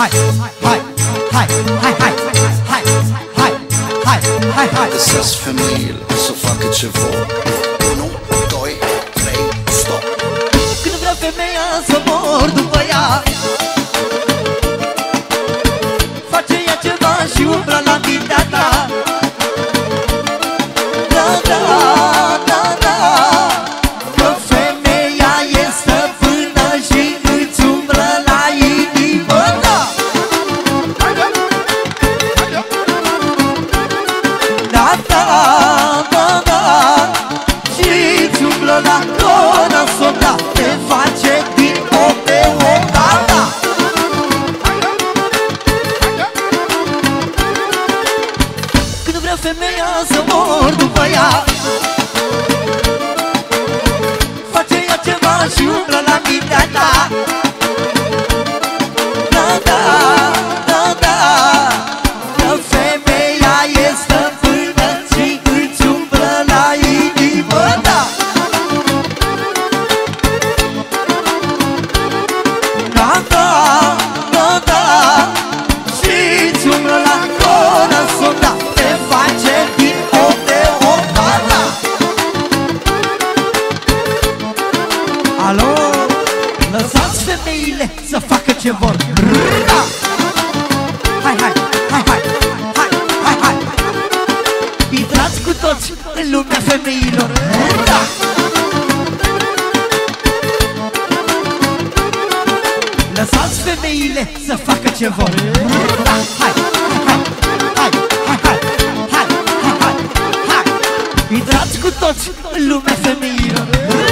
hai, hai, hai, hai, hai, hai, hai, hai, hai, hai. Sunt familie, să facă ce vor. 1, 2, 3, stop. Când vreau femeia să mor după ea, femeia să mor după ea. Face ea ceva și umblă la femeile să facă ce vor da! Hai, hai, hai, hai, hai, hai, hai Intrați cu toți în lumea femeilor da! Lăsați femeile să facă ce vor da! Hai, hai, hai, hai, hai, hai, hai, hai, hai Intrați cu toți în lumea femeilor da!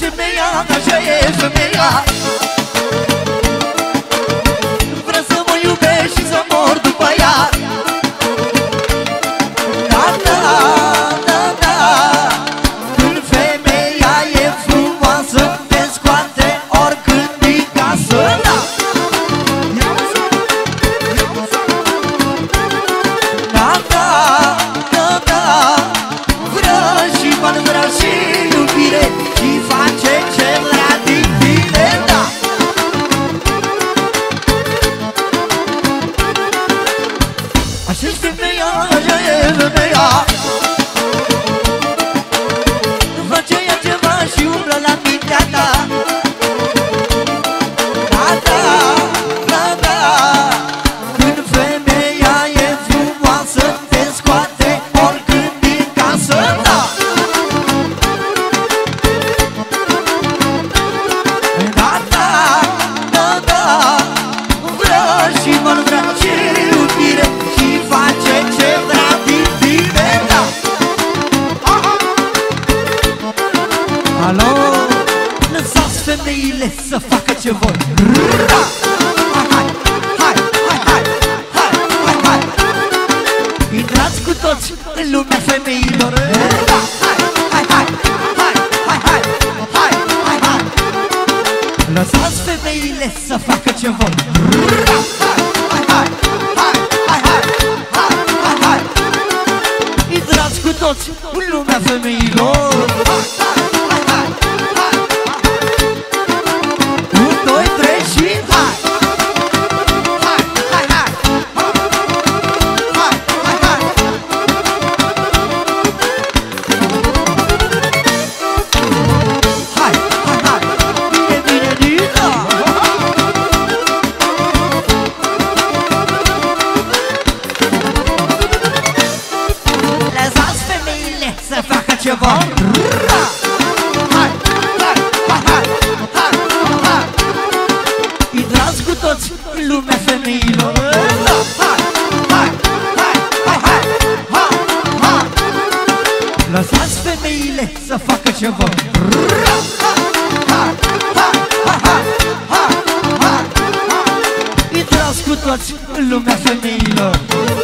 Yeşil mi ya, neşe mi ya يا сегодня. toți lumea femeilor. Lăsați femeile să facă ceva. Lumea femeilor.